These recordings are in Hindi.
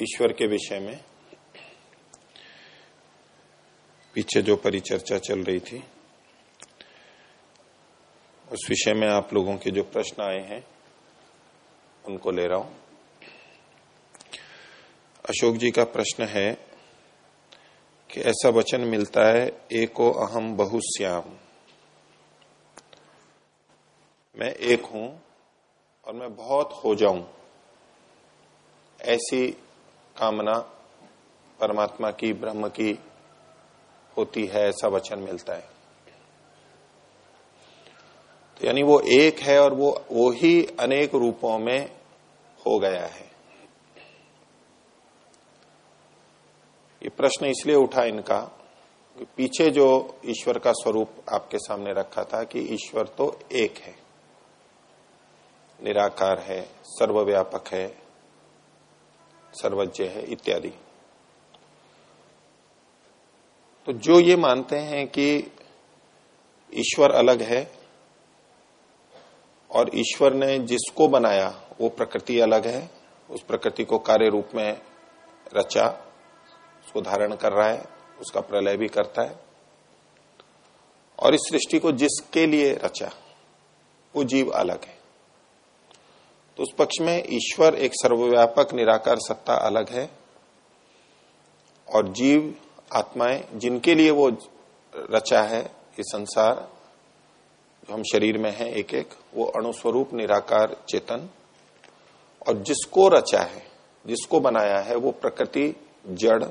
ईश्वर के विषय में। पीछे जो परिचर्चा चल रही थी, उस विषय में आप लोगों के जो प्रश्न आए हैं, उनको ले रहा हूँ। अशोक जी का प्रश्न है कि ऐसा वचन मिलता है, एको अहम बहुश्याम मैं एक हूँ और मैं बहुत हो जाऊँ, ऐसी कामना परमात्मा की, ब्रह्म की होती है, ऐसा वचन मिलता है। तो यानी वो एक है और वो वो ही अनेक रूपों में हो गया है। ये प्रश्न इसलिए उठा इनका कि पीछे जो ईश्वर का स्वरूप आपके सामने रखा था कि ईश्वर तो एक है, निराकार है, सर्वव्यापक है सर्वज्ञ है, इत्यादि। तो जो ये मानते हैं कि ईश्वर अलग है और ईश्वर ने जिसको बनाया, वो प्रकृति अलग है, उस प्रकृति को कार्य रूप में रचा उसको धारण कर रहा है, उसका प्रलय भी करता है, और इस सृष्टि को जिसके लिए रचा, वो जीव अलग है। तो उस पक्ष में ईश्वर एक सर्वव्यापक, निराकार सत्ता अलग है। और जीव, आत्माएँ जिनके लिए वो रचा है, ये संसार, जो हम शरीर में है एक एक वो अणुस्वरूप, निराकार, चेतन। और जिसको रचा है, जिसको बनाया है, वो प्रकृति, जड़,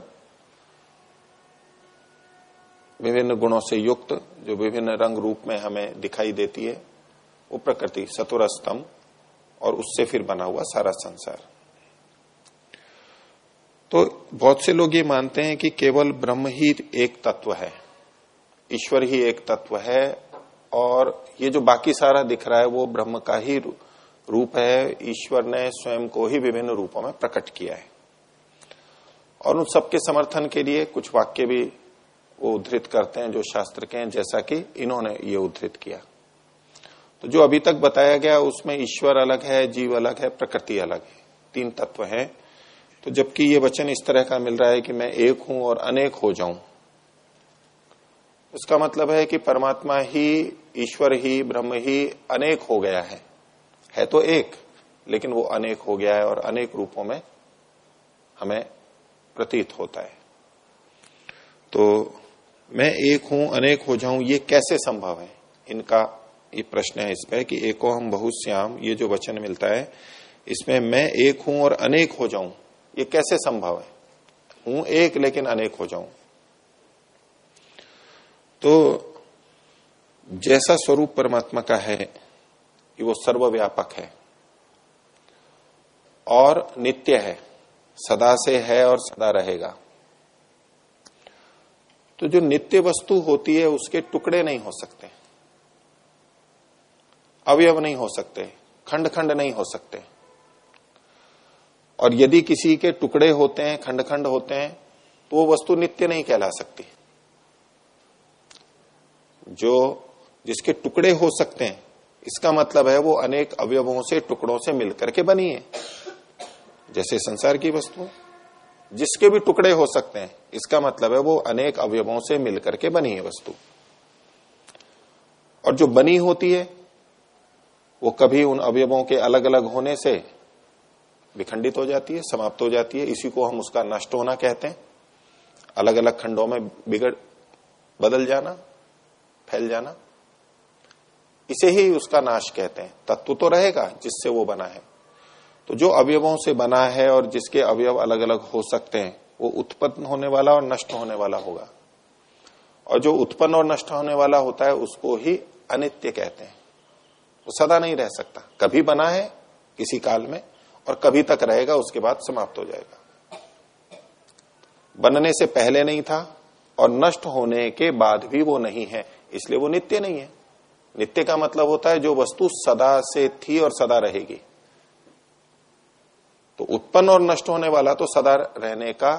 विभिन्न गुणों से युक्त, जो विभिन्न रंग रूप में हमें दिखाई देती है, वो प्रकृति सतुर स्तंभ और उससे फिर बना हुआ सारा संसार। तो बहुत से लोग ये मानते हैं कि केवल ब्रह्म ही एक तत्व है, ईश्वर ही एक तत्व है, और ये जो बाकी सारा दिख रहा है वो ब्रह्म का ही रूप है, ईश्वर ने स्वयं को ही विभिन्न रूपों में प्रकट किया है। और उन सबके समर्थन के लिए कुछ वाक्य भी वो उद्धृत करते हैं जो शास्त्र के हैं, जैसा कि इन्होंने ये उद्धृत किया। तो जो अभी तक बताया गया उसमें ईश्वर अलग है, जीव अलग है, प्रकृति अलग है। तीन तत्व हैं। तो जबकि ये वचन इस तरह का मिल रहा है कि मैं एक हूँ और अनेक हो जाऊँ। उसका मतलब है कि परमात्मा ही, ईश्वर ही, ब्रह्म ही अनेक हो गया है। है तो एक, लेकिन वो अनेक हो गया है और अनेक रूपों में हमें प्रतीत होता है। तो मैं एक हूँ, अनेक हो जाऊँ, ये कैसे संभव है? इनका ये प्रश्न है इसमें कि एको हम बहुश्याम ये जो वचन मिलता है, इसमें मैं एक हूँ और अनेक हो जाऊँ, ये कैसे संभव है? हूँ एक लेकिन अनेक हो जाऊँ। तो जैसा स्वरूप परमात्मा का है कि वो सर्वव्यापक है। और नित्य है, सदा से है और सदा रहेगा। तो जो नित्य वस्तु होती है, उसके टुकड़े नहीं हो सकते। अवयव नहीं हो सकते खंड खंड नहीं हो सकते। और यदि किसी के टुकड़े होते हैं खंड खंड होते हैं तो वो वस्तु नित्य नहीं कहला सकती। जो जिसके टुकड़े हो सकते हैं, इसका मतलब है वो अनेक अवयवों से, टुकड़ों से मिलकर के बनी है। जैसे संसार की वस्तु जिसके भी टुकड़े हो सकते हैं, इसका मतलब है वो अनेक अवयवों से मिलकर के बनी है वस्तु। और जो बनी होती है वो कभी उन अवयवों के अलग अलग होने से विखंडित हो जाती है, समाप्त हो जाती है। इसी को हम उसका नष्ट होना कहते हैं। अलग अलग खंडों में बिगड़, बदल जाना, फैल जाना, इसे ही उसका नाश कहते हैं। तत्व तो रहेगा जिससे वो बना है। तो जो अवयवों से बना है और जिसके अवयव अलग अलग हो सकते हैं, वो उत्पन्न होने वाला और नष्ट होने वाला होगा। और जो उत्पन्न और नष्ट होने वाला होता है, उसको ही अनित्य कहते हैं। वो सदा नहीं रह सकता। कभी बना है, किसी काल में, और कभी तक रहेगा, उसके बाद समाप्त हो जाएगा। बनने से पहले नहीं था, और नष्ट होने के बाद भी वो नहीं है, इसलिए वो नित्य नहीं है। नित्य का मतलब होता है, जो वस्तु सदा से थी और सदा रहेगी। तो उत्पन्न और नष्ट होने वाला तो सदा रहने का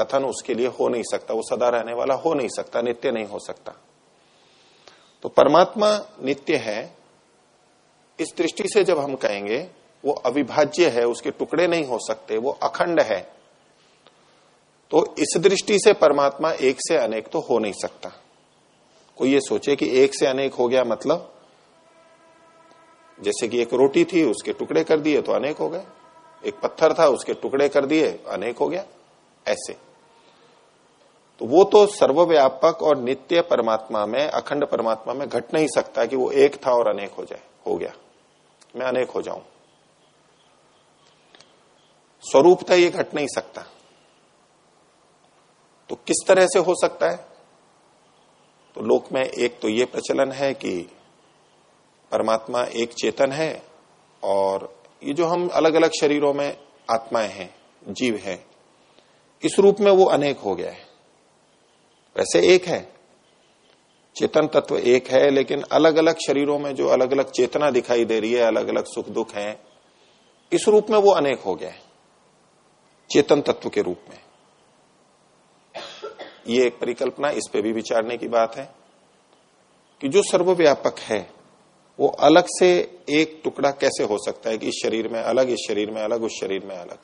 कथन उसके लिए हो नहीं सकता, वो सदा रहने वाला हो नहीं सकता, नित्य नहीं हो सकता। तो परमात्मा नित्य है, इस दृष्टि से जब हम कहेंगे, वो अविभाज्य है, उसके टुकड़े नहीं हो सकते, वो अखंड है तो इस दृष्टि से परमात्मा एक से अनेक तो हो नहीं सकता। कोई ये सोचे कि एक से अनेक हो गया मतलब जैसे कि एक रोटी थी, उसके टुकड़े कर दिए तो अनेक हो गए, एक पत्थर था, उसके टुकड़े कर दिए, अनेक हो गया, ऐसे। तो वो तो सर्वव्यापक और नित्य परमात्मा में, अखंड परमात्मा में घट नहीं सकता कि वो एक था और अनेक हो जाए, हो गया। मैं अनेक हो जाऊँ। स्वरूपता ये घट नहीं सकता। तो किस तरह से हो सकता है? तो लोक में एक तो ये प्रचलन है कि परमात्मा एक चेतन है और ये जो हम अलग अलग शरीरों में आत्माएँ हैं, जीव हैं, इस रूप में वो अनेक हो गया है। वैसे एक है। चेतन तत्व एक है, लेकिन अलग अलग शरीरों में जो अलग अलग चेतना दिखाई दे रही है अलग अलग सुख दुख है, इस रूप में वो अनेक हो गए चेतन तत्व के रूप में। ये एक परिकल्पना, इस पे भी विचारने की बात है कि जो सर्वव्यापक है, वो अलग से एक टुकड़ा कैसे हो सकता है कि इस शरीर में अलग, इस शरीर में अलग, उस शरीर में अलग?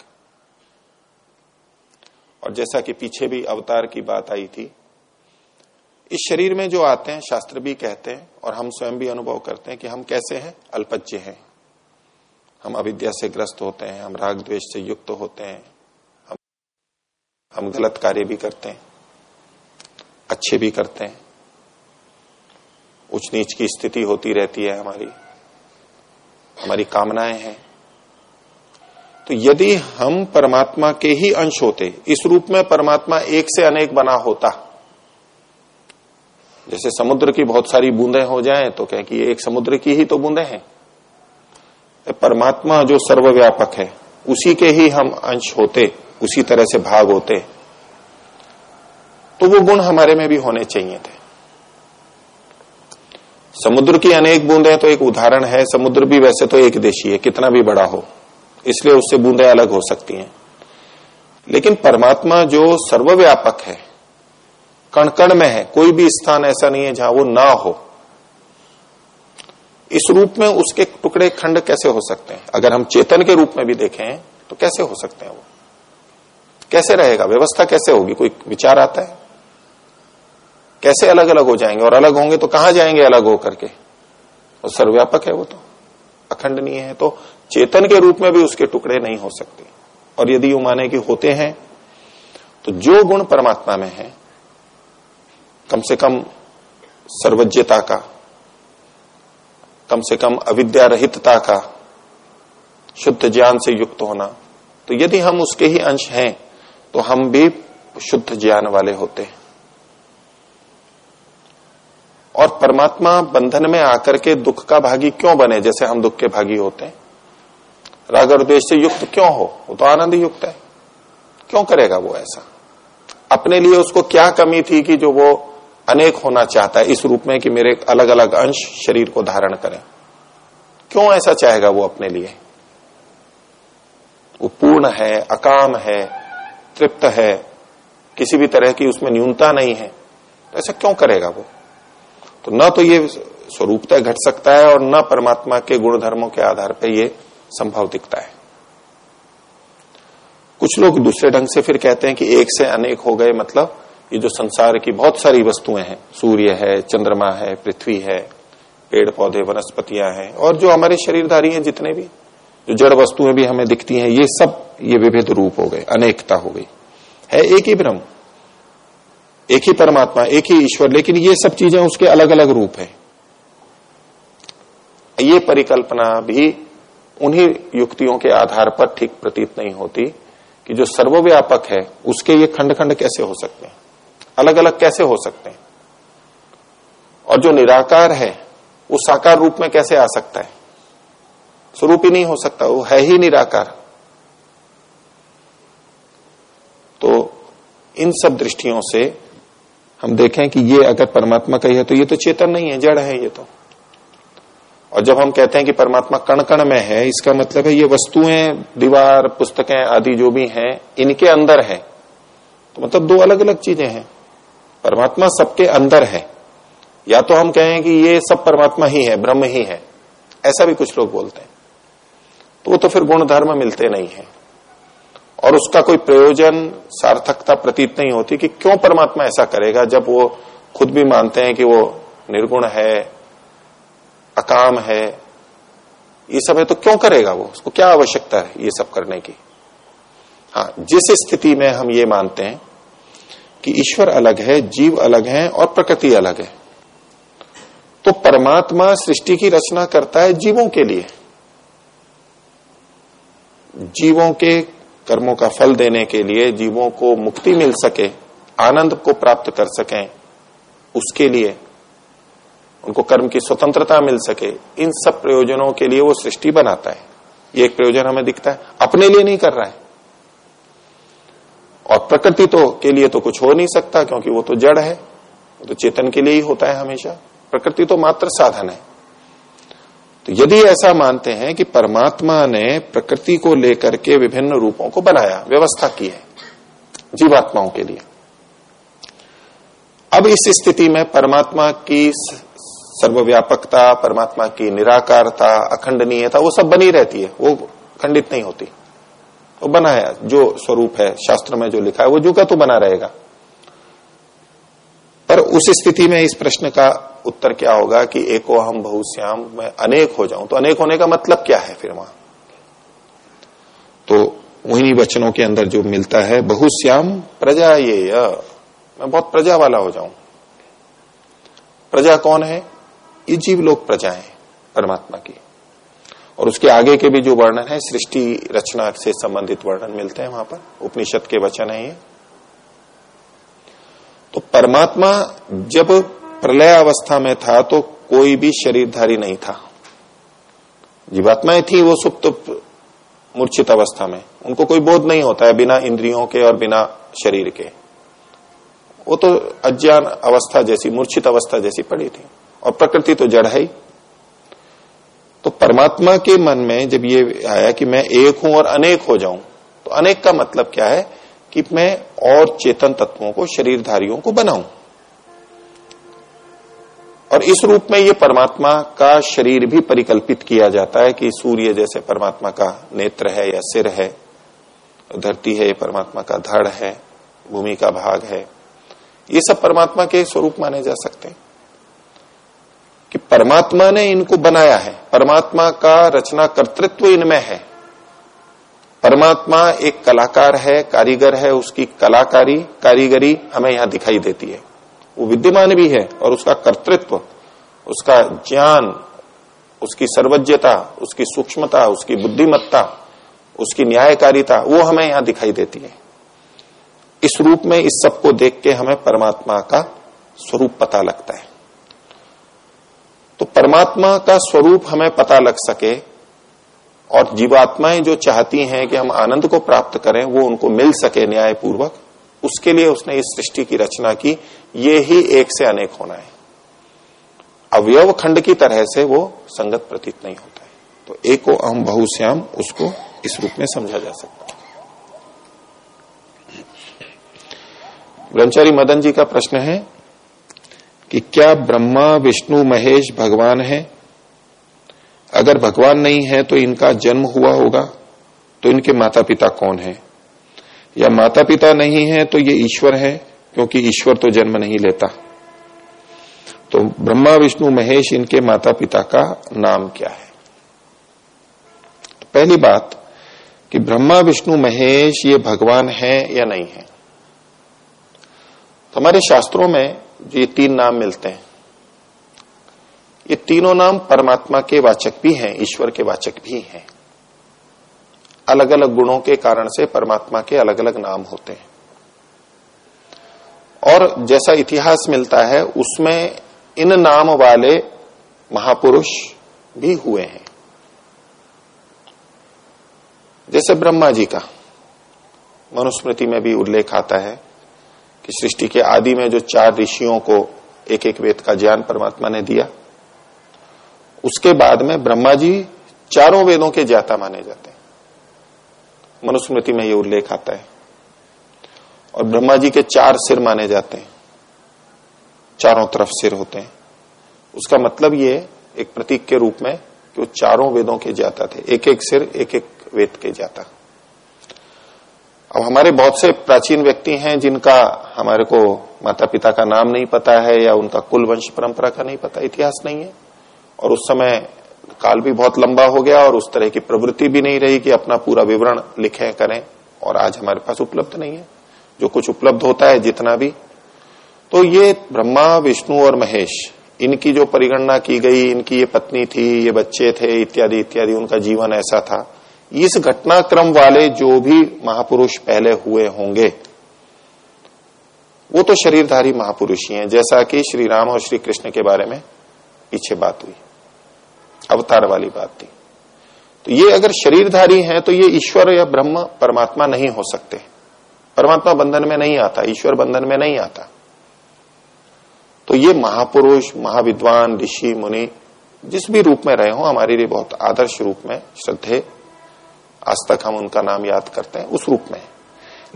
और जैसा कि पीछे भी अवतार की बात आई थी इस शरीर में जो आते हैं, शास्त्र भी कहते हैं और हम स्वयं भी अनुभव करते हैं कि हम कैसे हैं? अल्पज्य हैं। हम अविद्या से ग्रस्त होते हैं, हम राग द्वेष से युक्त होते हैं, हम हम गलत कार्य भी करते हैं, अच्छे भी करते हैं। उच्च नीच की स्थिति होती रहती है हमारी हमारी कामनाएँ हैं। तो यदि हम परमात्मा के ही अंश होते, इस रूप में परमात्मा एक से अनेक बना होता जैसे समुद्र की बहुत सारी बूंदें हो जाएँ तो कहें कि एक समुद्र की ही तो बूंदें हैं। परमात्मा जो सर्वव्यापक है, उसी के ही हम अंश होते, उसी तरह से भाग होते। तो वो गुण हमारे में भी होने चाहिए थे। समुद्र की अनेक बूंदें तो एक उदाहरण है, समुद्र भी वैसे तो एक देशी है, कितना भी बड़ा हो, इसलिए उससे बूंदें अलग हो सकती हैं। लेकिन परमात्मा जो सर्वव्यापक है कण कण में है, कोई भी स्थान ऐसा नहीं है जहाँ वो ना हो। इस रूप में उसके टुकड़े खंड कैसे हो सकते हैं? अगर हम चेतन के रूप में भी देखें तो कैसे हो सकते हैं वो? कैसे रहेगा? व्यवस्था कैसे होगी? कोई विचार आता है? कैसे अलग अलग हो जाएँगे? और अलग होंगे तो कहाँ जाएँगे अलग हो करके और सर्वव्यापक है वो तो। अखंडनीय है। तो चेतन के रूप में भी उसके टुकड़े नहीं हो सकते। और यदि वो माने कि होते हैं तो जो गुण परमात्मा में है कम से कम सर्वज्ञता का, कम से कम अविद्या रहितता का शुद्ध ज्ञान से युक्त होना। तो यदि हम उसके ही अंश हैं तो हम भी शुद्ध ज्ञान वाले होते हैं। और परमात्मा बंधन में आकर के दुख का भागी क्यों बने, जैसे हम दुख के भागी होते हैं? राग और द्वेष से युक्त क्यों हो? वो तो आनंद युक्त है। क्यों करेगा वो ऐसा? अपने लिए उसको क्या कमी थी कि जो वो अनेक होना चाहता है इस रूप में कि मेरे अलग अलग अंश शरीर को धारण करें। क्यों ऐसा चाहेगा वो अपने लिए? वो पूर्ण है, अकाम है, तृप्त है, किसी भी तरह की उसमें न्यूनता नहीं है। तो ऐसा क्यों करेगा वो? तो न तो ये स्वरूपता घट सकता है और न परमात्मा के गुण धर्मों के आधार पर यह संभव दिखता है। कुछ लोग दूसरे ढंग से फिर कहते हैं कि एक से अनेक हो गए मतलब ये जो संसार की बहुत सारी वस्तुएँ हैं, सूर्य है, चंद्रमा है, पृथ्वी है पेड़ पौधे वनस्पतियाँ हैं, और जो हमारे शरीरधारी हैं जितने भी, जो जड़ वस्तुएँ भी हमें दिखती हैं, ये सब ये विविध रूप हो गए, अनेकता हो गई। है एक ही ब्रह्म, एक ही परमात्मा, एक ही ईश्वर, लेकिन ये सब चीज़ें उसके अलग अलग रूप है। ये परिकल्पना भी उन्हीं युक्तियों के आधार पर ठीक प्रतीत नहीं होती कि जो सर्वव्यापक है, उसके ये खंड खंड कैसे हो सकते हैं। अलग अलग कैसे हो सकते हैं? और जो निराकार है, वो साकार रूप में कैसे आ सकता है? स्वरूप ही नहीं हो सकता, वो है ही निराकार। तो इन सब दृष्टियों से हम देखें कि ये अगर परमात्मा का ही है तो ये तो चेतन नहीं है, जड़ है ये तो। और जब हम कहते हैं कि परमात्मा कण कण में है, इसका मतलब है ये वस्तुएँ, दीवार, पुस्तकें आदि जो भी हैं, इनके अंदर है। तो मतलब दो अलग अलग चीज़ें हैं। परमात्मा सबके अंदर है। या तो हम कहें कि ये सब परमात्मा ही है, ब्रह्म ही है। ऐसा भी कुछ लोग बोलते हैं। तो वो तो फिर गुण धर्म मिलते नहीं है। और उसका कोई प्रयोजन, सार्थकता प्रतीत नहीं होती कि क्यों परमात्मा ऐसा करेगा जब वो खुद भी मानते हैं कि वो निर्गुण है, अकाम है। ये सब है तो क्यों करेगा वो? उसको क्या आवश्यकता है ये सब करने की? हाँ जिस स्थिति में हम ये मानते हैं कि ईश्वर अलग है, जीव अलग है और प्रकृति अलग है। तो परमात्मा सृष्टि की रचना करता है जीवों के लिए। जीवों के कर्मों का फल देने के लिए जीवों को मुक्ति मिल सके, आनंद को प्राप्त कर सकें, उसके लिए उनको कर्म की स्वतंत्रता मिल सके, इन सब प्रयोजनों के लिए वो सृष्टि बनाता है। ये एक प्रयोजन हमें दिखता है। अपने लिए नहीं कर रहा है। और प्रकृति तो के लिए तो कुछ हो नहीं सकता, क्योंकि वो तो जड़ है। वो तो चेतन के लिए ही होता है हमेशा। प्रकृति तो मात्र साधन है। तो यदि ऐसा मानते हैं कि परमात्मा ने प्रकृति को लेकर के विभिन्न रूपों को बनाया, व्यवस्था की है, जीवात्माओं के लिए, अब इस स्थिति में परमात्मा की सर्वव्यापकता, परमात्मा की निराकारता, अखंडनीयता, वो सब बनी रहती है। वो खंडित नहीं होती। वो बना है, जो स्वरूप है, शास्त्र में जो लिखा है, वो जो का तो बना रहेगा। पर उस स्थिति में इस प्रश्न का उत्तर क्या होगा कि एको हम बहुश्याम मैं अनेक हो जाऊँ? तो अनेक होने का मतलब क्या है फिर वहाँ? तो वही वचनों के अंदर जो मिलता है, बहुश्याम प्रजा ये मैं बहुत प्रजा वाला हो जाऊँ। प्रजा कौन है? ये जीव लोग प्रजा है परमात्मा की। और उसके आगे के भी जो वर्णन है, सृष्टि रचना से संबंधित वर्णन मिलते हैं वहाँ पर। उपनिषद के वचन है ये। तो परमात्मा जब प्रलय अवस्था में था तो कोई भी शरीरधारी नहीं था। जीवात्माएँ थी, वो सुप्त मूर्छित अवस्था में। उनको कोई बोध नहीं होता है बिना इंद्रियों के और बिना शरीर के। वो तो अज्ञान अवस्था जैसी, मूर्छित अवस्था जैसी पड़ी थी। और प्रकृति तो जड़ है ही। तो परमात्मा के मन में जब ये आया कि मैं एक हूँ और अनेक हो जाऊँ तो अनेक का मतलब क्या है? कि मैं और चेतन तत्वों को, शरीरधारियों को बनाऊँ। और इस रूप में ये परमात्मा का शरीर भी परिकल्पित किया जाता है कि सूर्य जैसे परमात्मा का नेत्र है या सिर है, धरती है, ये परमात्मा का धड़ है, भूमि का भाग है। ये सब परमात्मा के स्वरूप माने जा सकते हैं। कि परमात्मा ने इनको बनाया है। परमात्मा का रचना कर्तृत्व इनमें है। परमात्मा एक कलाकार है, कारीगर है, उसकी कलाकारी, कारीगरी हमें यहाँ दिखाई देती है। वो विद्यमान भी है और उसका कर्तृत्व, उसका ज्ञान, उसकी सर्वज्ञता, उसकी सूक्ष्मता, उसकी बुद्धिमत्ता, उसकी न्यायकारिता, वो हमें यहाँ दिखाई देती है। इस रूप में इस सबको देख के हमें परमात्मा का स्वरूप पता लगता है। तो परमात्मा का स्वरूप हमें पता लग सके और जीवात्माएँ जो चाहती हैं कि हम आनंद को प्राप्त करें, वो उनको मिल सके न्यायपूर्वक, उसके लिए उसने इस सृष्टि की रचना की। ये ही एक से अनेक होना है। अवयव खंड की तरह से वो संगत प्रतीत नहीं होता है। तो एको अहम बहुश्याम उसको इस रूप में समझा जा सकता है। ब्रह्मचारी मदन जी का प्रश्न है कि क्या ब्रह्मा, विष्णु, महेश भगवान है? अगर भगवान नहीं है तो इनका जन्म हुआ होगा तो इनके माता पिता कौन है? या माता पिता नहीं है तो ये ईश्वर है, क्योंकि ईश्वर तो जन्म नहीं लेता। तो ब्रह्मा, विष्णु, महेश, इनके माता पिता का नाम क्या है? तो पहली बात, कि ब्रह्मा, विष्णु, महेश ये भगवान है या नहीं है? तो हमारे शास्त्रों में जो ये तीन नाम मिलते हैं। ये तीनों नाम परमात्मा के वाचक भी हैं, ईश्वर के वाचक भी हैं। अलग अलग गुणों के कारण से परमात्मा के अलग अलग नाम होते हैं। और जैसा इतिहास मिलता है, उसमें इन नाम वाले महापुरुष भी हुए हैं। जैसे ब्रह्मा जी का, मनुस्मृति में भी उल्लेख आता है कि सृष्टि के आदि में जो चार ऋषियों को एक एक वेद का ज्ञान परमात्मा ने दिया, उसके बाद में ब्रह्मा जी चारों वेदों के ज्ञाता माने जाते हैं। मनुस्मृति में ये उल्लेख आता है। और ब्रह्मा जी के चार सिर माने जाते हैं। चारों तरफ़ सिर होते हैं। उसका मतलब ये एक प्रतीक के रूप में कि वो चारों वेदों के ज्ञाता थे। एक एक सिर एक एक वेद के ज्ञाता। अब हमारे बहुत से प्राचीन व्यक्ति हैं जिनका हमारे को माता पिता का नाम नहीं पता है या उनका कुल वंश परंपरा का नहीं पता, इतिहास नहीं है। और उस समय काल भी बहुत लंबा हो गया और उस तरह की प्रवृत्ति भी नहीं रही कि अपना पूरा विवरण लिखें, करें, और आज हमारे पास उपलब्ध नहीं है। जो कुछ उपलब्ध होता है, जितना भी। तो ये ब्रह्मा, विष्णु और महेश, इनकी जो परिगणना की गई, इनकी ये पत्नी थी, ये बच्चे थे, इत्यादि इत्यादि, उनका जीवन ऐसा था। इस घटनाक्रम वाले जो भी महापुरुष पहले हुए होंगे, वो तो शरीरधारी महापुरुष ही हैं, जैसा कि श्री राम और श्री कृष्ण के बारे में पीछे बात हुई, अवतार वाली बात थी। तो ये अगर शरीरधारी हैं तो ये ईश्वर या ब्रह्म परमात्मा नहीं हो सकते। परमात्मा बंधन में नहीं आता, ईश्वर बंधन में नहीं आता। तो ये महापुरुष, महाविद्वान, ऋषि, मुनि, जिस भी रूप में रहे हो, हमारे लिए बहुत आदर्श रूप में, श्रद्धे आज तक हम उनका नाम याद करते हैं, उस रूप में।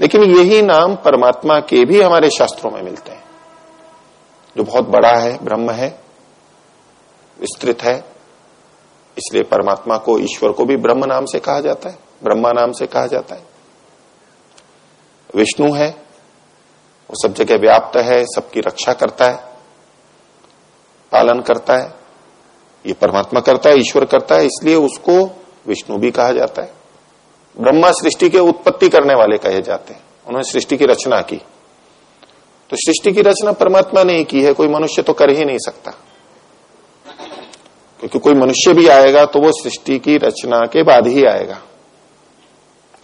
लेकिन यही नाम परमात्मा के भी हमारे शास्त्रों में मिलते हैं। जो बहुत बड़ा है, ब्रह्म है, विस्तृत है, इसलिए परमात्मा को, ईश्वर को भी ब्रह्म नाम से कहा जाता है, ब्रह्मा नाम से कहा जाता है। विष्णु है, वो सब जगह व्याप्त है, सबकी रक्षा करता है, पालन करता है, ये परमात्मा करता है, ईश्वर करता है, इसलिए उसको विष्णु भी कहा जाता है। ब्रह्मा सृष्टि के उत्पत्ति करने वाले कहे जाते हैं। उन्होंने सृष्टि की रचना की। तो सृष्टि की रचना परमात्मा ने ही की है, कोई मनुष्य तो कर ही नहीं सकता। क्योंकि कोई मनुष्य भी आएगा तो वो सृष्टि की रचना के बाद ही आएगा।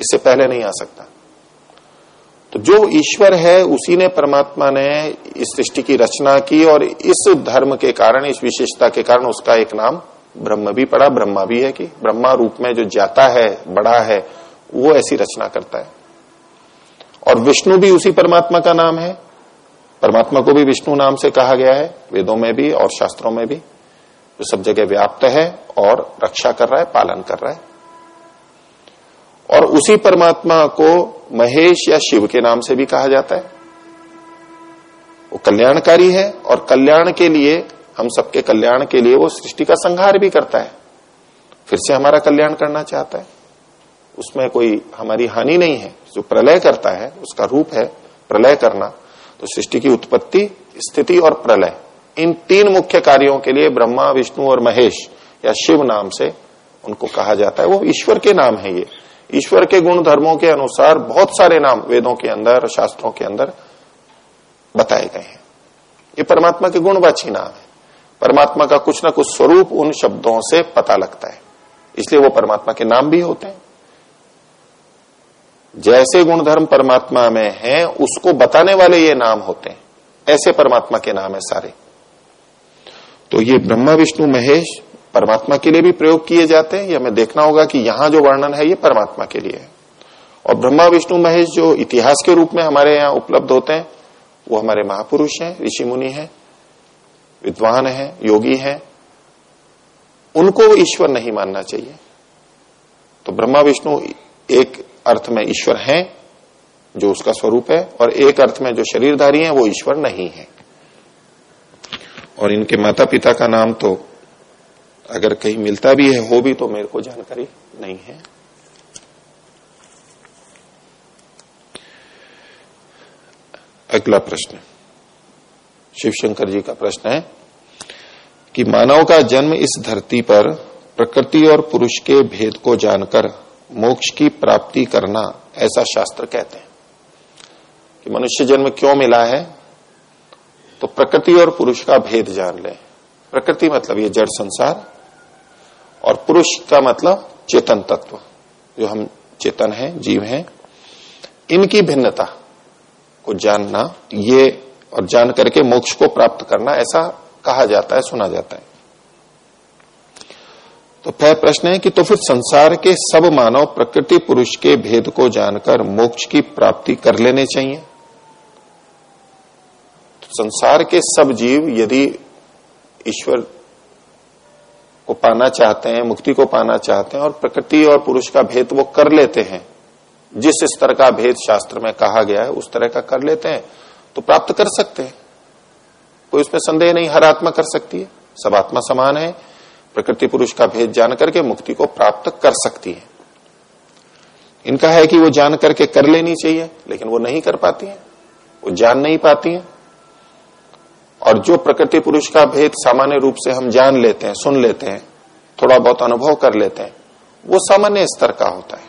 इससे पहले नहीं आ सकता। तो जो ईश्वर है, उसी ने परमात्मा ने इस सृष्टि की रचना की और इस धर्म के कारण, इस विशेषता के कारण उसका एक नाम ब्रह्म भी पड़ा। ब्रह्मा भी है कि ब्रह्मा रूप में जो जाता है, बड़ा है वो ऐसी रचना करता है। और विष्णु भी उसी परमात्मा का नाम है। परमात्मा को भी विष्णु नाम से कहा गया है, वेदों में भी और शास्त्रों में भी। जो सब जगह व्याप्त है और रक्षा कर रहा है, पालन कर रहा है। और उसी परमात्मा को महेश या शिव के नाम से भी कहा जाता है। वो कल्याणकारी है और कल्याण के लिए, हम सबके कल्याण के लिए वो सृष्टि का संहार भी करता है। फिर से हमारा कल्याण करना चाहता है। उसमें कोई हमारी हानि नहीं है। जो प्रलय करता है, उसका रूप है प्रलय करना। तो सृष्टि की उत्पत्ति, स्थिति और प्रलय। इन तीन मुख्य कार्यों के लिए ब्रह्मा, विष्णु और महेश, या शिव नाम से उनको कहा जाता है। वो ईश्वर के नाम है ये। ईश्वर के गुण धर्मों के अनुसार बहुत सारे नाम वेदों के अंदर, शास्त्रों के अंदर बताए गए हैं। ये परमात्मा के गुणवाची नाम है। परमात्मा का कुछ ना कुछ स्वरूप उन शब्दों से पता लगता है। इसलिए वो परमात्मा के नाम भी होते हैं। जैसे गुणधर्म परमात्मा में है, उसको बताने वाले ये नाम होते हैं। ऐसे परमात्मा के नाम है सारे। तो ये ब्रह्मा, विष्णु, महेश परमात्मा के लिए भी प्रयोग किए जाते हैं, ये हमें देखना होगा कि यहाँ जो वर्णन है, ये परमात्मा के लिए है। और ब्रह्मा, विष्णु, महेश जो इतिहास के रूप में हमारे यहाँ उपलब्ध होते हैं, वो हमारे महापुरुष हैं, ऋषि मुनि हैं, विद्वान हैं, योगी हैं। उनको ईश्वर नहीं मानना चाहिए। तो ब्रह्मा, विष्णु एक अर्थ में ईश्वर हैं, जो उसका स्वरूप है, और एक अर्थ में जो शरीरधारी हैं, वो ईश्वर नहीं है। और इनके माता पिता का नाम तो अगर कहीं मिलता भी है, हो भी तो मेरे को जानकारी नहीं है। अगला प्रश्न। शिव शंकर जी का प्रश्न है कि मानव का जन्म इस धरती पर प्रकृति और पुरुष के भेद को जानकर मोक्ष की प्राप्ति करना ऐसा शास्त्र कहते हैं कि मनुष्य जन्म क्यों मिला है? तो प्रकृति और पुरुष का भेद जान ले। प्रकृति मतलब ये जड़ संसार और पुरुष का मतलब चेतन तत्व। जो हम चेतन है, जीव हैं, इनकी भिन्नता को जानना, ये और जान करके मोक्ष को प्राप्त करना ऐसा कहा जाता है, सुना जाता है। तो फिर प्रश्न है कि तो फिर संसार के सब मानव प्रकृति पुरुष के भेद को जानकर मोक्ष की प्राप्ति कर लेने चाहिए। तो संसार के सब जीव यदि ईश्वर को पाना चाहते हैं, मुक्ति को पाना चाहते हैं और प्रकृति और पुरुष का भेद वो कर लेते हैं, जिस स्तर का भेद शास्त्र में कहा गया है, उस तरह का कर लेते हैं तो प्राप्त कर सकते हैं। कोई उसमें संदेह नहीं, हर आत्मा कर सकती है। सब आत्मा समान है प्रकृति पुरुष का भेद जान करके मुक्ति को प्राप्त कर सकती है। इनका है कि वो जान करके कर लेनी चाहिए, लेकिन वो नहीं कर पाती है। वो जान नहीं पाती है। और जो प्रकृति पुरुष का भेद सामान्य रूप से हम जान लेते हैं, सुन लेते हैं, थोड़ा बहुत अनुभव कर लेते हैं, वो सामान्य स्तर का होता है।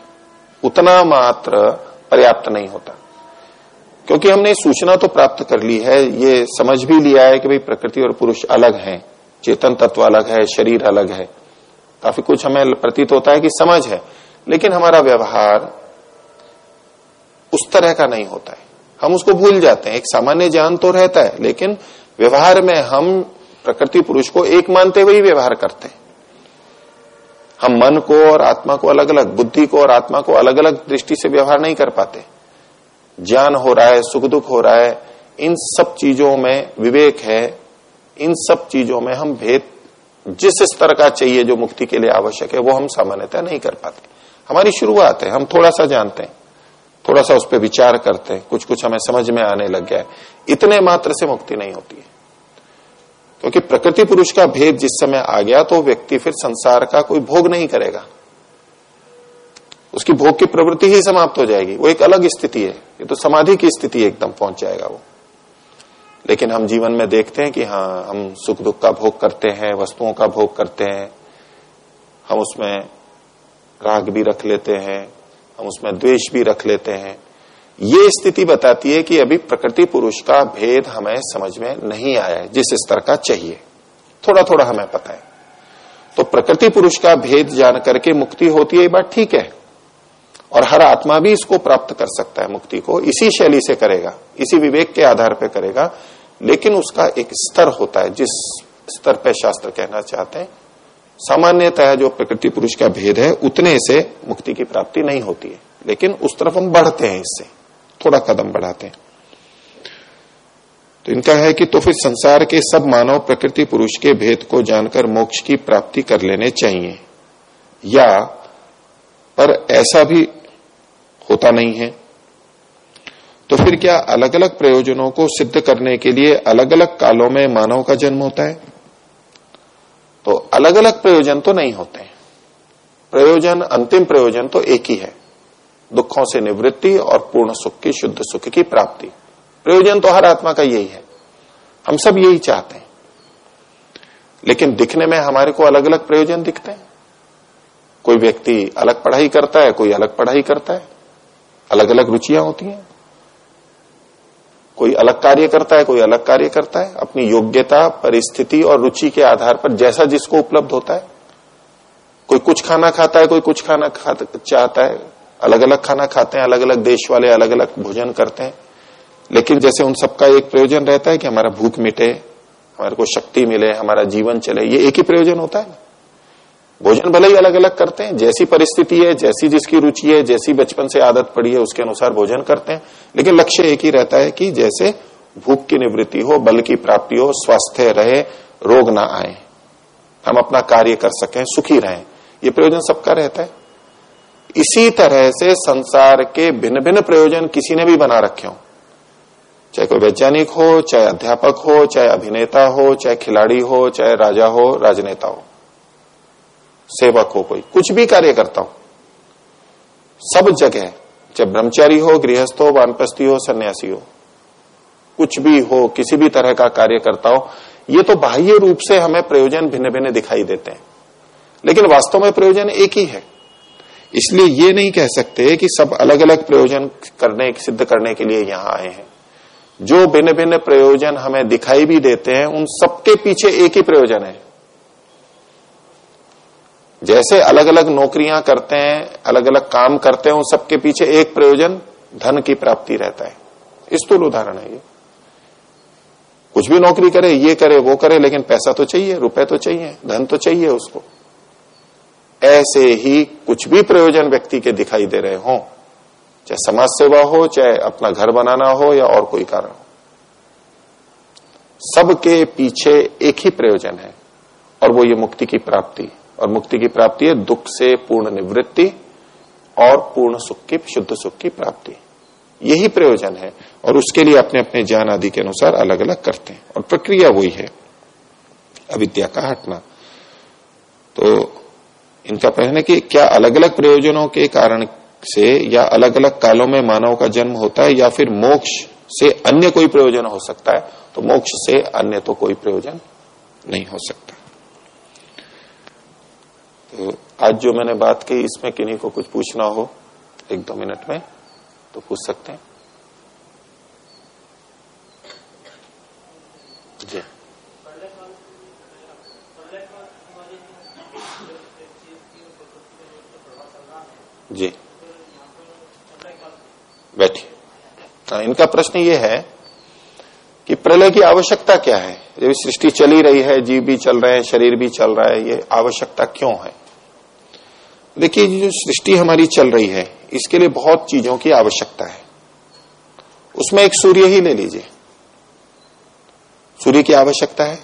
उतना मात्र पर्याप्त नहीं होता। क्योंकि हमने सूचना तो प्राप्त कर ली है, ये समझ भी लिया है कि भाई प्रकृति और पुरुष अलग हैं। चेतन तत्व अलग है, शरीर अलग है। काफ़ी कुछ हमें प्रतीत होता है कि समझ है, लेकिन हमारा व्यवहार उस तरह का नहीं होता है। हम उसको भूल जाते हैं। एक सामान्य ज्ञान तो रहता है, लेकिन व्यवहार में हम प्रकृति पुरुष को एक मानते हुए ही व्यवहार करते हैं। हम मन को और आत्मा को अलग अलग बुद्धि को और आत्मा को अलग अलग दृष्टि से व्यवहार नहीं कर पाते। ज्ञान हो रहा है सुख दुख हो रहा है, इन सब चीज़ों में विवेक है इन सब चीज़ों में हम भेद जिस स्तर का चाहिए जो मुक्ति के लिए आवश्यक है, वो हम सामान्यतः नहीं कर पाते। हमारी शुरुआत है, हम थोड़ा सा जानते हैं, थोड़ा सा उस पर विचार करते हैं कुछ कुछ हमें समझ में आने लग गया है। इतने मात्र से मुक्ति नहीं होती है। क्योंकि प्रकृति पुरुष का भेद जिस समय आ गया तो व्यक्ति फिर संसार का कोई भोग नहीं करेगा। उसकी भोग की प्रवृत्ति ही समाप्त हो जाएगी। वो एक अलग स्थिति है। ये तो समाधि की स्थिति एकदम पहुँच जाएगा वो। लेकिन हम जीवन में देखते हैं कि हाँ हम सुख दुख का भोग करते हैं, वस्तुओं का भोग करते हैं। हम उसमें राग भी रख लेते हैं, हम उसमें द्वेष भी रख लेते हैं। ये स्थिति बताती है कि अभी प्रकृति पुरुष का भेद हमें समझ में नहीं आया है, जिस स्तर का चाहिए। थोड़ा थोड़ा हमें पता है। तो प्रकृति पुरुष का भेद जान करके मुक्ति होती है बात ठीक है। और हर आत्मा भी इसको प्राप्त कर सकता है, मुक्ति को इसी शैली से करेगा, इसी विवेक के आधार पर करेगा। लेकिन उसका एक स्तर होता है, जिस स्तर पर शास्त्र कहना चाहते हैं। सामान्यतः जो प्रकृति पुरुष का भेद है, उतने से मुक्ति की प्राप्ति नहीं होती है। लेकिन उस तरफ़ हम बढ़ते हैं इससे, थोड़ा कदम बढ़ाते हैं। तो इनका है कि तो फिर संसार के सब मानव प्रकृति पुरुष के भेद को जानकर मोक्ष की प्राप्ति कर लेने चाहिए। या पर ऐसा भी होता नहीं है तो फिर क्या अलग अलग प्रयोजनों को सिद्ध करने के लिए अलग अलग कालों में मानव का जन्म होता है? तो अलग अलग प्रयोजन तो नहीं होते। प्रयोजन, अंतिम प्रयोजन तो एक ही है। दुखों से निवृत्ति और पूर्ण सुख की, शुद्ध सुख की प्राप्ति। प्रयोजन तो हर आत्मा का यही है। हम सब यही चाहते हैं। लेकिन दिखने में हमारे को अलग अलग प्रयोजन दिखते हैं। कोई व्यक्ति अलग पढ़ाई करता है, कोई अलग पढ़ाई करता है। अलग अलग रुचियाँ होती हैं। कोई अलग कार्य करता है, कोई अलग कार्य करता है। अपनी योग्यता, परिस्थिति और रुचि के आधार पर जैसा जिसको उपलब्ध होता है। कोई कुछ खाना खाता है, कोई कुछ खाना खा, चाहता है। अलग अलग खाना खाते हैं अलग अलग देश वाले अलग अलग भोजन करते हैं। लेकिन जैसे उन सबका एक प्रयोजन रहता है कि हमारा भूख मिटे, हमारे को शक्ति मिले, हमारा जीवन चले, ये एक ही प्रयोजन होता है भोजन भले ही अलग अलग करते हैं, जैसी परिस्थिति है, जैसी जिसकी रुचि है, जैसी बचपन से आदत पड़ी है, उसके अनुसार भोजन करते हैं। लेकिन लक्ष्य एक ही रहता है कि जैसे भूख की निवृत्ति हो, बल की प्राप्ति हो स्वास्थ्य रहे, रोग ना आए। हम अपना कार्य कर सकें, सुखी रहें। ये प्रयोजन सबका रहता है। इसी तरह से संसार के भिन्न भिन्न प्रयोजन किसी ने भी बना रखे हो। चाहे कोई वैज्ञानिक हो, चाहे अध्यापक हो, चाहे अभिनेता हो, चाहे खिलाड़ी हो, चाहे राजा हो, राजनेता हो। सेवक हो कोई। कुछ भी कार्य करता हो। सब जगह, चाहे ब्रह्मचारी हो, गृहस्थ हो, वानप्रस्थी हो, सन्यासी हो, कुछ भी हो, किसी भी तरह का कार्य करता हो, ये तो बाह्य रूप से हमें प्रयोजन भिन्न भिन्न दिखाई देते हैं। लेकिन वास्तव में प्रयोजन एक ही है। इसलिए ये नहीं कह सकते कि सब अलग अलग प्रयोजन करने, सिद्ध करने के लिए यहाँ आए हैं। जो भिन्न भिन्न प्रयोजन हमें दिखाई भी देते हैं, उन सबके पीछे एक ही प्रयोजन है। जैसे अलग अलग नौकरियाँ करते हैं अलग अलग काम करते हैं, उन सबके पीछे एक प्रयोजन धन की प्राप्ति रहता है। स्थूल उदाहरण है ये। कुछ भी नौकरी करे, ये करे, वो करे, लेकिन पैसा तो चाहिए, रुपए तो चाहिए, धन तो चाहिए उसको। ऐसे ही कुछ भी प्रयोजन व्यक्ति के दिखाई दे रहे हो, चाहे समाज सेवा हो, चाहे अपना घर बनाना हो, या और कोई कारण हो। सबके पीछे एक ही प्रयोजन है, और वो ये मुक्ति की प्राप्ति। और मुक्ति की प्राप्ति है, दुख से पूर्ण निवृत्ति और पूर्ण सुख की, शुद्ध सुख की प्राप्ति। यही प्रयोजन है और उसके लिए अपने अपने ज्ञान आदि के अनुसार अलग अलग करते हैं। और प्रक्रिया वही है, अविद्या का हटना। तो इनका प्रश्न है कि क्या अलग अलग प्रयोजनों के कारण से या अलग अलग कालों में मानव का जन्म होता है या फिर मोक्ष से अन्य कोई प्रयोजन हो सकता है तो मोक्ष से अन्य तो कोई प्रयोजन नहीं हो सकता। आज जो मैंने बात की इसमें किन्हीं को कुछ पूछना हो एक दो मिनट में तो पूछ सकते हैं। जी। जी। बैठिए। हाँ, इनका प्रश्न ये है कि प्रलय की आवश्यकता क्या है? जब सृष्टि चली रही है जीव भी चल रहे हैं शरीर भी चल रहा है ये आवश्यकता क्यों है? देखिए जो सृष्टि हमारी चल रही है, इसके लिए बहुत चीज़ों की आवश्यकता है। उसमें एक सूर्य ही ले लीजिए। सूर्य की आवश्यकता है।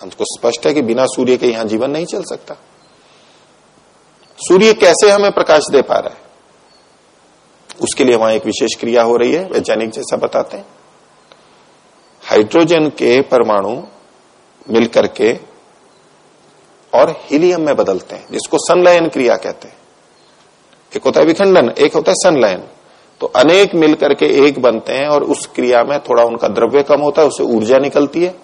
हमको स्पष्ट है कि बिना सूर्य के यहाँ जीवन नहीं चल सकता। सूर्य कैसे हमें प्रकाश दे पा रहा है? उसके लिए वहाँ एक विशेष क्रिया हो रही है, वैज्ञानिक जैसा बताते हैं। हाइड्रोजन के परमाणु मिलकर के और हीलियम में बदलते हैं, जिसको संलयन क्रिया कहते हैं। एक होता है विखंडन, एक होता है संलयन तो अनेक मिलकर के एक बनते हैं और उस क्रिया में थोड़ा उनका द्रव्य कम होता है, उससे ऊर्जा निकलती है।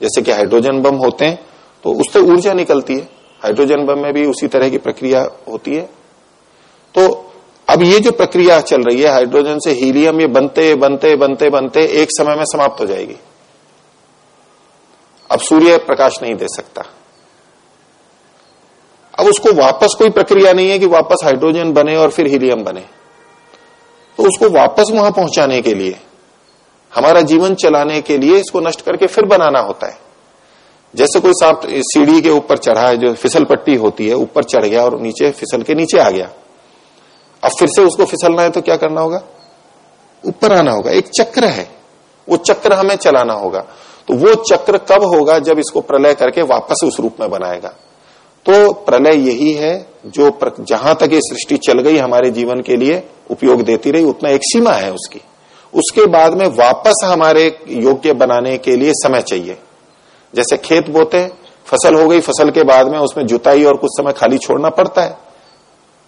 जैसे कि हाइड्रोजन बम होते हैं तो उससे ऊर्जा निकलती है। हाइड्रोजन बम में भी उसी तरह की प्रक्रिया होती है। तो अब ये जो प्रक्रिया चल रही है, हाइड्रोजन से हीलियम, ये बनते बनते बनते बनते एक समय में समाप्त हो जाएगी। अब सूर्य प्रकाश नहीं दे सकता। अब उसको वापस कोई प्रक्रिया नहीं है कि वापस हाइड्रोजन बने और फिर हीलियम बने। तो उसको वापस वहाँ पहुँचाने के लिए, हमारा जीवन चलाने के लिए इसको नष्ट करके फिर बनाना होता है। जैसे कोई सांप सीढ़ी के ऊपर चढ़ा है, जो फिसल पट्टी होती है, ऊपर चढ़ गया और नीचे फिसल के नीचे आ गया। अब फिर से उसको फिसलना है तो क्या करना होगा? ऊपर आना होगा। एक चक्र है। वो चक्र हमें चलाना होगा। तो वो चक्र कब होगा जब इसको प्रलय करके वापस उस रूप में बनाएगा? तो प्रलय यही है जो जहाँ तक ये सृष्टि चल गई हमारे जीवन के लिए उपयोग देती रही, उतना एक सीमा है उसकी। उसके बाद में वापस हमारे योग्य बनाने के लिए समय चाहिए। जैसे खेत बोते, फ़सल हो गई, फ़सल के बाद में उसमें जुताई और कुछ समय खाली छोड़ना पड़ता है।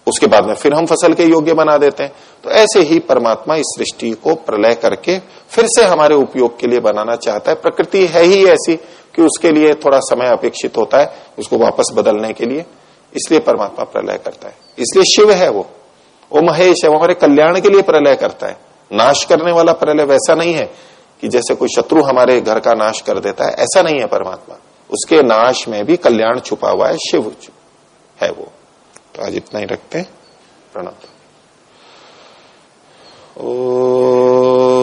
उसके बाद में फिर हम फ़सल के योग्य बना देते हैं। तो ऐसे ही परमात्मा इस सृष्टि को प्रलय करके फिर से हमारे उपयोग के लिए बनाना चाहता है। प्रकृति है ही ऐसी कि उसके लिए थोड़ा समय अपेक्षित होता है उसको वापस बदलने के लिए। इसलिए परमात्मा प्रलय करता है। इसलिए शिव है वो। वो महेश है, वो हमारे कल्याण के लिए प्रलय करता है। नाश करने वाला प्रलय वैसा नहीं है कि जैसे कोई शत्रु हमारे घर का नाश कर देता है। ऐसा नहीं है परमात्मा। उसके नाश में भी कल्याण छुपा हुआ है, शिव है वो। तो आज इतना ही रखते हैं। प्रणाम। ओ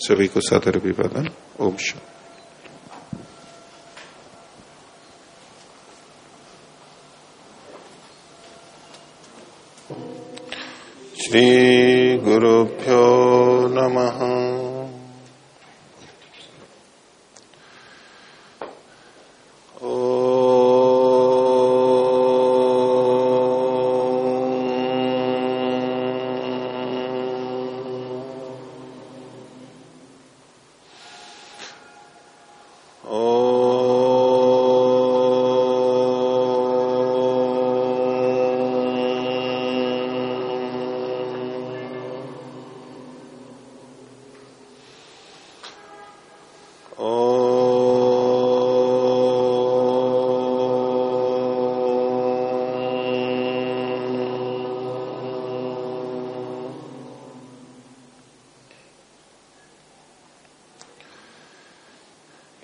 सभी को सादर अभिवादन। ओम श्री गुरुभ्यो नमः।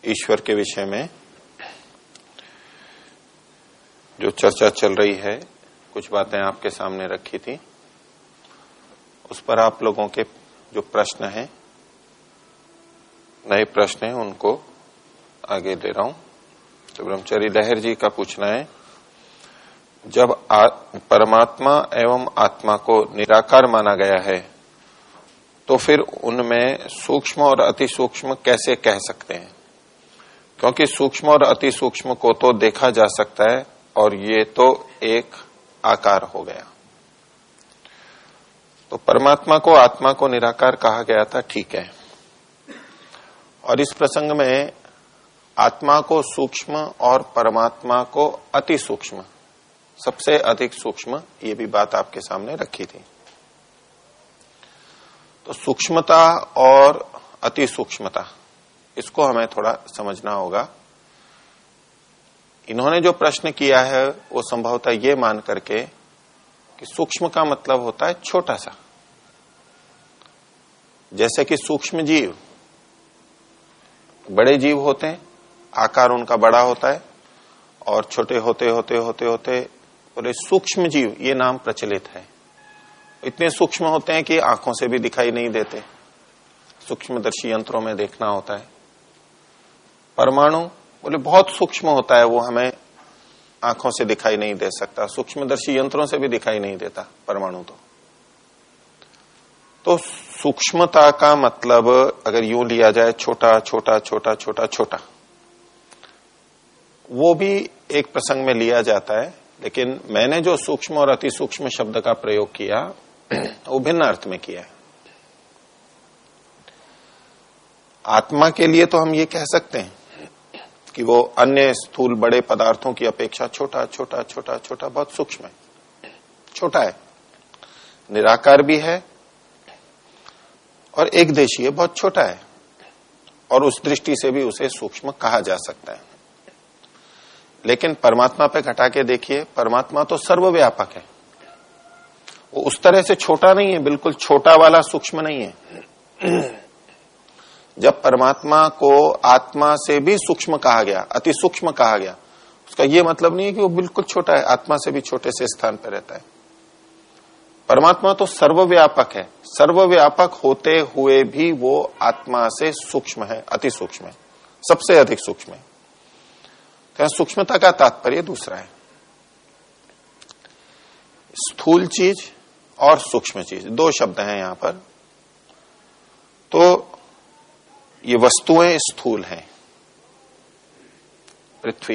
ईश्वर के विषय में जो चर्चा चल रही है, कुछ बातें आपके सामने रखी थी, उस पर आप लोगों के जो प्रश्न हैं, नए प्रश्न हैं, उनको आगे दे रहा हूँ। तो ब्रह्मचारी लहर जी का पूछना है, जब परमात्मा एवं आत्मा को निराकार माना गया है तो फिर उनमें सूक्ष्म और अति सूक्ष्म कैसे कह सकते हैं? क्योंकि सूक्ष्म और अति सूक्ष्म को तो देखा जा सकता है और ये तो एक आकार हो गया। तो परमात्मा को आत्मा को निराकार कहा गया था, ठीक है। और इस प्रसंग में आत्मा को सूक्ष्म और परमात्मा को अति सूक्ष्म, सबसे अधिक सूक्ष्म, ये भी बात आपके सामने रखी थी। तो सूक्ष्मता और अति सूक्ष्मता इसको हमें थोड़ा समझना होगा। इन्होंने जो प्रश्न किया है, वो संभवतः ये मान करके कि सूक्ष्म का मतलब होता है छोटा सा। जैसे कि सूक्ष्म जीव, बड़े जीव होते हैं, आकार उनका बड़ा होता है, और छोटे होते होते होते होते बोले सूक्ष्म जीव, ये नाम प्रचलित है। इतने सूक्ष्म होते हैं कि आँखों से भी दिखाई नहीं देते। सूक्ष्मदर्शी यंत्रों में देखना होता है। परमाणु, बोले, बहुत सूक्ष्म होता है, वो हमें आँखों से दिखाई नहीं दे सकता, सूक्ष्मदर्शी यंत्रों से भी दिखाई नहीं देता परमाणु तो। तो सूक्ष्मता का मतलब अगर यूँ लिया जाए, छोटा छोटा छोटा छोटा छोटा, वो भी एक प्रसंग में लिया जाता है, लेकिन मैंने जो सूक्ष्म और अति सूक्ष्म शब्द का प्रयोग किया, वो भिन्न अर्थ में किया है। आत्मा के लिए तो हम ये कह सकते हैं कि वो अन्य स्थूल बड़े पदार्थों की अपेक्षा छोटा छोटा छोटा छोटा, बहुत सूक्ष्म है। छोटा है। निराकार भी है और एक देशीय बहुत छोटा है और उस दृष्टि से भी उसे सूक्ष्म कहा जा सकता है। लेकिन परमात्मा पे घटा के देखिए, परमात्मा तो सर्वव्यापक है। वो उस तरह से छोटा नहीं है, बिल्कुल छोटा वाला सूक्ष्म नहीं है। जब परमात्मा को आत्मा से भी सूक्ष्म कहा गया, अति सूक्ष्म कहा गया, उसका यह मतलब नहीं है कि वो बिल्कुल छोटा है, आत्मा से भी छोटे से स्थान पर रहता है। परमात्मा तो सर्वव्यापक है। सर्वव्यापक होते हुए भी वो आत्मा से सूक्ष्म है, अति सूक्ष्म है, सबसे अधिक सूक्ष्म है। तो सूक्ष्मता का तात्पर्य दूसरा है। स्थूल चीज़ और सूक्ष्म चीज़, दो शब्द हैं यहाँ पर। तो ये वस्तुएँ स्थूल हैं। पृथ्वी